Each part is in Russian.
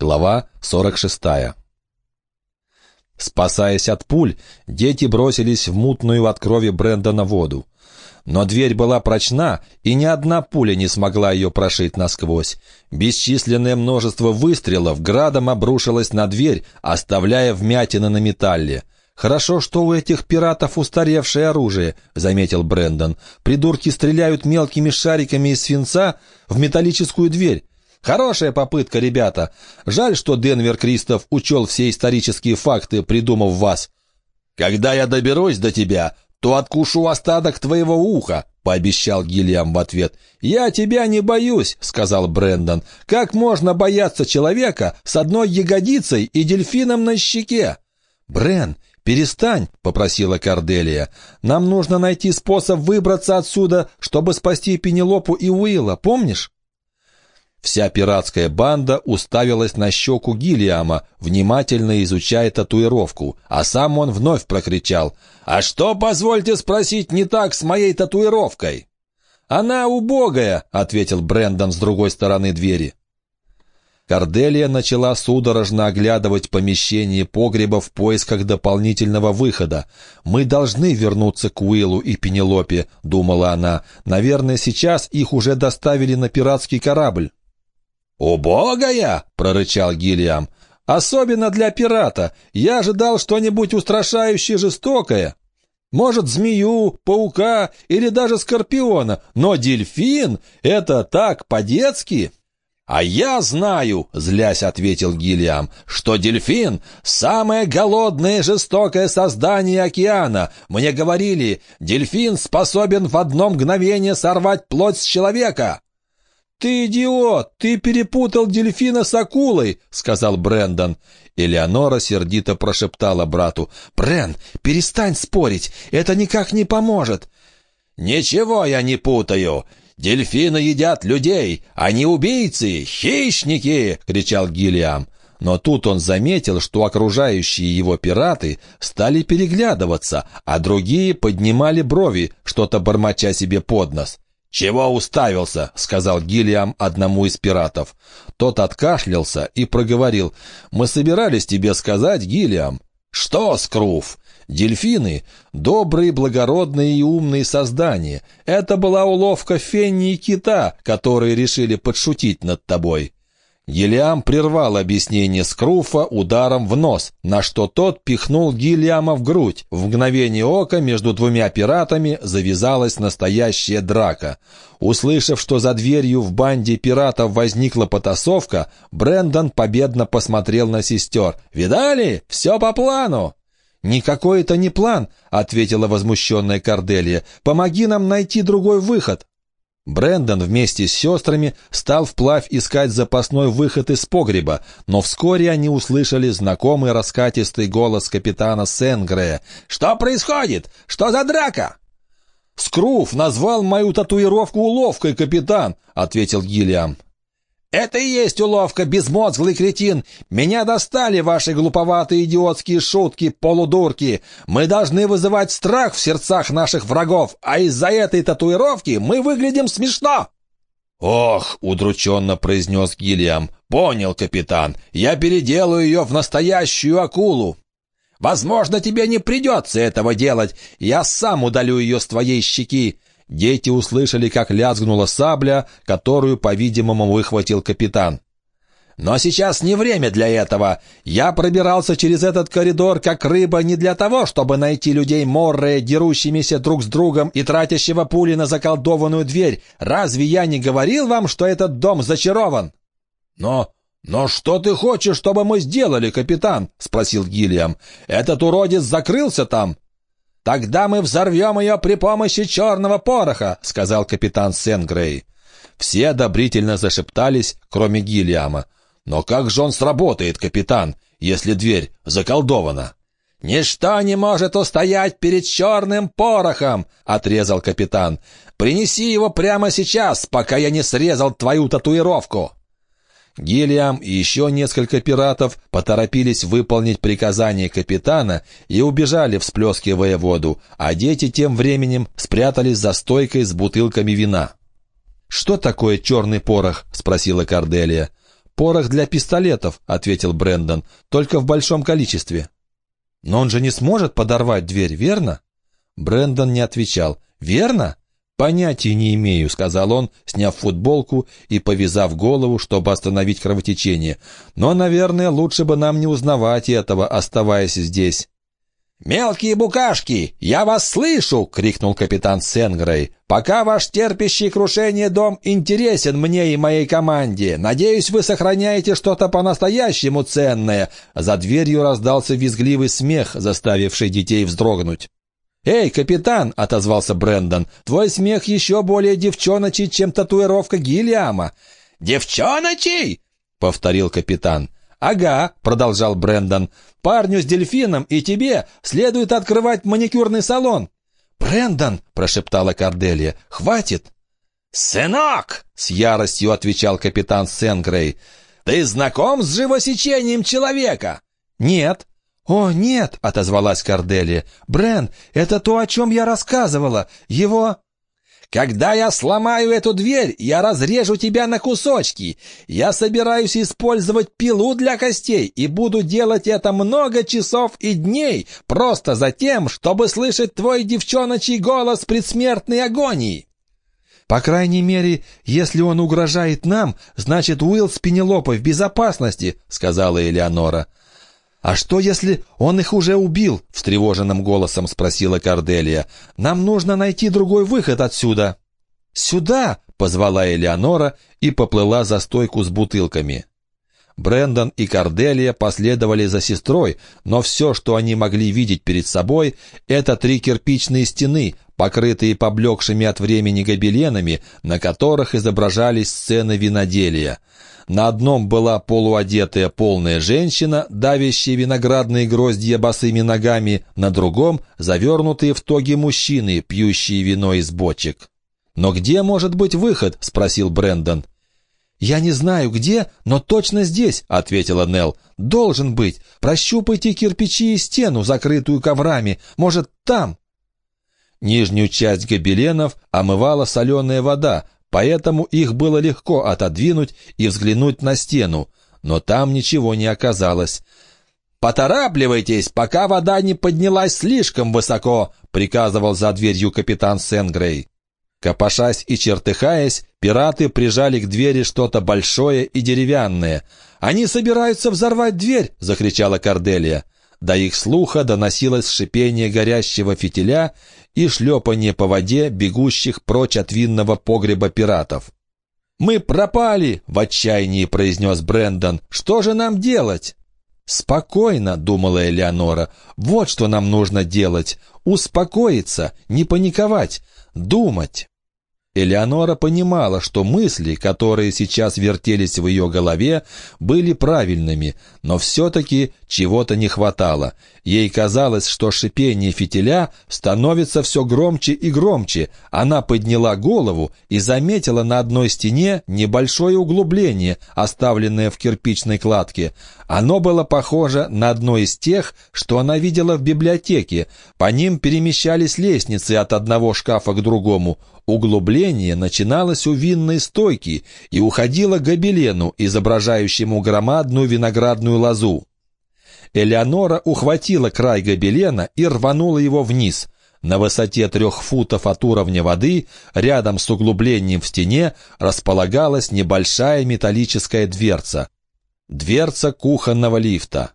Глава 46. Спасаясь от пуль, дети бросились в мутную от крови Брэндона воду. Но дверь была прочна, и ни одна пуля не смогла ее прошить насквозь. Бесчисленное множество выстрелов градом обрушилось на дверь, оставляя вмятины на металле. «Хорошо, что у этих пиратов устаревшее оружие», — заметил Брэндон. «Придурки стреляют мелкими шариками из свинца в металлическую дверь. Хорошая попытка, ребята. Жаль, что Денвер Кристоф учел все исторические факты, придумав вас. Когда я доберусь до тебя, то откушу остаток твоего уха», — пообещал Гильям в ответ. «Я тебя не боюсь», — сказал Брэндон. «Как можно бояться человека с одной ягодицей и дельфином на щеке?» «Брен, перестань», — попросила Корделия. «Нам нужно найти способ выбраться отсюда, чтобы спасти Пенелопу и Уилла, помнишь?» Вся пиратская банда уставилась на щеку Гиллиама, внимательно изучая татуировку, а сам он вновь прокричал «А что, позвольте спросить, не так с моей татуировкой?» «Она убогая», — ответил Брэндон с другой стороны двери. Корделия начала судорожно оглядывать помещение погреба в поисках дополнительного выхода. «Мы должны вернуться к Уиллу и Пенелопе», — думала она. «Наверное, сейчас их уже доставили на пиратский корабль». «Убогая!» — прорычал Гильям. «Особенно для пирата. Я ожидал что-нибудь устрашающее жестокое. Может, змею, паука или даже скорпиона. Но дельфин — это так, по-детски!» «А я знаю, — злясь ответил Гильям, — что дельфин — самое голодное и жестокое создание океана. Мне говорили, дельфин способен в одно мгновение сорвать плоть с человека». «Ты идиот! Ты перепутал дельфина с акулой!» — сказал Брэндон. Элеонора сердито прошептала брату. «Брэн, перестань спорить! Это никак не поможет!» «Ничего я не путаю! Дельфины едят людей! Они убийцы! Хищники!» — кричал Гиллиам. Но тут он заметил, что окружающие его пираты стали переглядываться, а другие поднимали брови, что-то бормоча себе под нос. «Чего уставился?» — сказал Гиллиам одному из пиратов. Тот откашлялся и проговорил. «Мы собирались тебе сказать, Гиллиам». «Что, Скруф?» «Дельфины — добрые, благородные и умные создания. Это была уловка Фенни и Кита, которые решили подшутить над тобой». Гиллиам прервал объяснение Скруфа ударом в нос, на что тот пихнул Гиллиама в грудь. В мгновение ока между двумя пиратами завязалась настоящая драка. Услышав, что за дверью в банде пиратов возникла потасовка, Брендон победно посмотрел на сестер. «Видали? Все по плану!» «Никакой это не план», — ответила возмущенная Корделия. «Помоги нам найти другой выход». Брендон вместе с сестрами стал вплавь искать запасной выход из погреба, но вскоре они услышали знакомый раскатистый голос капитана Сенгрея. «Что происходит? Что за драка?» «Скруф назвал мою татуировку уловкой, капитан», — ответил Гиллиам. «Это и есть уловка, безмозглый кретин! Меня достали ваши глуповатые идиотские шутки, полудурки! Мы должны вызывать страх в сердцах наших врагов, а из-за этой татуировки мы выглядим смешно!» «Ох!» — удрученно произнес Гильям. «Понял, капитан. Я переделаю ее в настоящую акулу». «Возможно, тебе не придется этого делать. Я сам удалю ее с твоей щеки. Дети услышали, как лязгнула сабля, которую, по-видимому, выхватил капитан. «Но сейчас не время для этого. Я пробирался через этот коридор, как рыба, не для того, чтобы найти людей моррые, дерущимися друг с другом и тратящего пули на заколдованную дверь. Разве я не говорил вам, что этот дом зачарован?» «Но... но что ты хочешь, чтобы мы сделали, капитан?» — спросил Гильям. «Этот уродец закрылся там?» «Тогда мы взорвем ее при помощи черного пороха», — сказал капитан Сенгрей. Все одобрительно зашептались, кроме Гильяма. «Но как же он сработает, капитан, если дверь заколдована?» «Ничто не может устоять перед черным порохом!» — отрезал капитан. «Принеси его прямо сейчас, пока я не срезал твою татуировку!» Гильям и еще несколько пиратов поторопились выполнить приказание капитана и убежали, всплескивая воду, а дети тем временем спрятались за стойкой с бутылками вина. «Что такое черный порох?» — спросила Корделия. «Порох для пистолетов», — ответил Брэндон, — «только в большом количестве». «Но он же не сможет подорвать дверь, верно?» Брэндон не отвечал. «Верно?» «Понятия не имею», — сказал он, сняв футболку и повязав голову, чтобы остановить кровотечение. «Но, наверное, лучше бы нам не узнавать этого, оставаясь здесь». «Мелкие букашки, я вас слышу!» — крикнул капитан Сенгрей. «Пока ваш терпящий крушение дом интересен мне и моей команде. Надеюсь, вы сохраняете что-то по-настоящему ценное». За дверью раздался визгливый смех, заставивший детей вздрогнуть. «Эй, капитан!» — отозвался Брендон. «Твой смех еще более девчоночий, чем татуировка Гиллиама». «Девчоночий?» — повторил капитан. «Ага», — продолжал Брендон, — «парню с дельфином и тебе следует открывать маникюрный салон». «Брендон», — прошептала Корделия, — «хватит». «Сынок!» — с яростью отвечал капитан Сенгрей. «Ты знаком с живосечением человека?» «Нет». «О, нет!» — отозвалась Корделия. «Брен, это то, о чем я рассказывала. Его...» Когда я сломаю эту дверь, я разрежу тебя на кусочки. Я собираюсь использовать пилу для костей и буду делать это много часов и дней, просто за тем, чтобы слышать твой девчоночий голос предсмертной агонии». «По крайней мере, если он угрожает нам, значит, Уилл с Пенелопой в безопасности», — сказала Элеонора. «А что, если он их уже убил?» — встревоженным голосом спросила Корделия. «Нам нужно найти другой выход отсюда». «Сюда!» — позвала Элеонора и поплыла за стойку с бутылками. Брендон и Корделия последовали за сестрой, но все, что они могли видеть перед собой, это три кирпичные стены, покрытые поблекшими от времени гобеленами, на которых изображались сцены виноделия. На одном была полуодетая полная женщина, давящая виноградные гроздья босыми ногами, на другом — завернутые в тоги мужчины, пьющие вино из бочек. «Но где может быть выход?» — спросил Брендон. «Я не знаю где, но точно здесь», — ответила Нелл. «Должен быть. Прощупайте кирпичи и стену, закрытую коврами. Может, там?» Нижнюю часть гобеленов омывала соленая вода, поэтому их было легко отодвинуть и взглянуть на стену, но там ничего не оказалось. «Поторапливайтесь, пока вода не поднялась слишком высоко», — приказывал за дверью капитан Сенгрей. Копошась и чертыхаясь, пираты прижали к двери что-то большое и деревянное. «Они собираются взорвать дверь!» — закричала Корделия. До их слуха доносилось шипение горящего фитиля и шлепание по воде бегущих прочь от винного погреба пиратов. «Мы пропали!» — в отчаянии произнес Брендон. «Что же нам делать?» «Спокойно», — думала Элеонора. «Вот что нам нужно делать. Успокоиться, не паниковать, думать». Элеонора понимала, что мысли, которые сейчас вертелись в ее голове, были правильными, но все-таки чего-то не хватало. Ей казалось, что шипение фитиля становится все громче и громче. Она подняла голову и заметила на одной стене небольшое углубление, оставленное в кирпичной кладке. Оно было похоже на одно из тех, что она видела в библиотеке. По ним перемещались лестницы от одного шкафа к другому. Углубление начиналось у винной стойки и уходило к гобелену, изображающему громадную виноградную лозу. Элеонора ухватила край гобелена и рванула его вниз. На высоте трех футов от уровня воды, рядом с углублением в стене, располагалась небольшая металлическая дверца. Дверца кухонного лифта.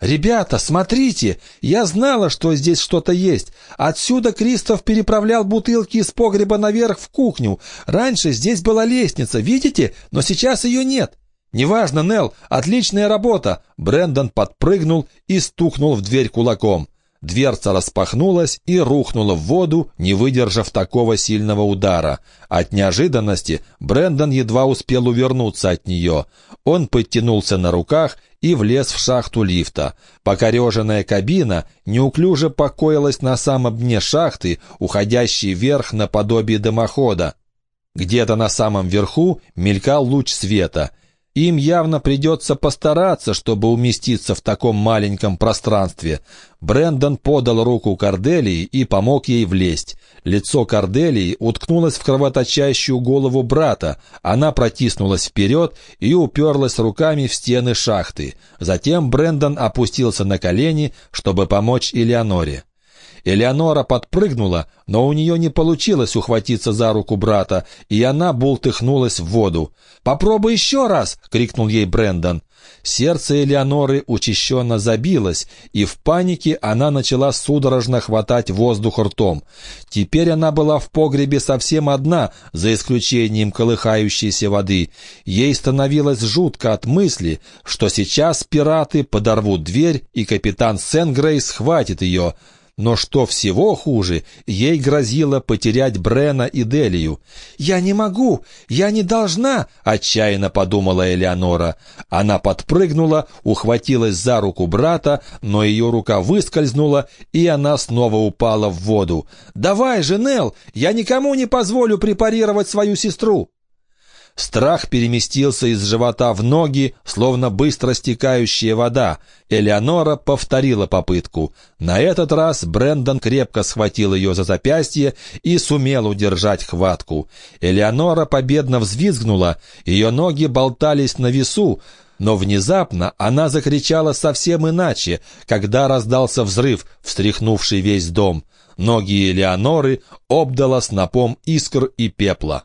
«Ребята, смотрите! Я знала, что здесь что-то есть. Отсюда Кристоф переправлял бутылки из погреба наверх в кухню. Раньше здесь была лестница, видите? Но сейчас ее нет. Неважно, Нелл, отличная работа!» Брендон подпрыгнул и стукнул в дверь кулаком. Дверца распахнулась и рухнула в воду, не выдержав такого сильного удара. От неожиданности Брендон едва успел увернуться от нее. Он подтянулся на руках и влез в шахту лифта. Покореженная кабина неуклюже покоилась на самом дне шахты, уходящей вверх наподобие дымохода. Где-то на самом верху мелькал луч света. Им явно придется постараться, чтобы уместиться в таком маленьком пространстве. Брендон подал руку Корделии и помог ей влезть. Лицо Корделии уткнулось в кровоточащую голову брата. Она протиснулась вперед и уперлась руками в стены шахты. Затем Брендон опустился на колени, чтобы помочь Элеоноре. Элеонора подпрыгнула, но у нее не получилось ухватиться за руку брата, и она бултыхнулась в воду. «Попробуй еще раз!» — крикнул ей Брендон. Сердце Элеоноры учащенно забилось, и в панике она начала судорожно хватать воздух ртом. Теперь она была в погребе совсем одна, за исключением колыхающейся воды. Ей становилось жутко от мысли, что сейчас пираты подорвут дверь, и капитан Сенгрей схватит ее — но что всего хуже, ей грозило потерять Брена и Делию. «Я не могу! Я не должна!» — отчаянно подумала Элеонора. Она подпрыгнула, ухватилась за руку брата, но ее рука выскользнула, и она снова упала в воду. «Давай же, Нелл! Я никому не позволю препарировать свою сестру!» Страх переместился из живота в ноги, словно быстро стекающая вода. Элеонора повторила попытку. На этот раз Брендон крепко схватил ее за запястье и сумел удержать хватку. Элеонора победно взвизгнула, ее ноги болтались на весу, но внезапно она закричала совсем иначе, когда раздался взрыв, встряхнувший весь дом. Ноги Элеоноры обдала снопом искр и пепла.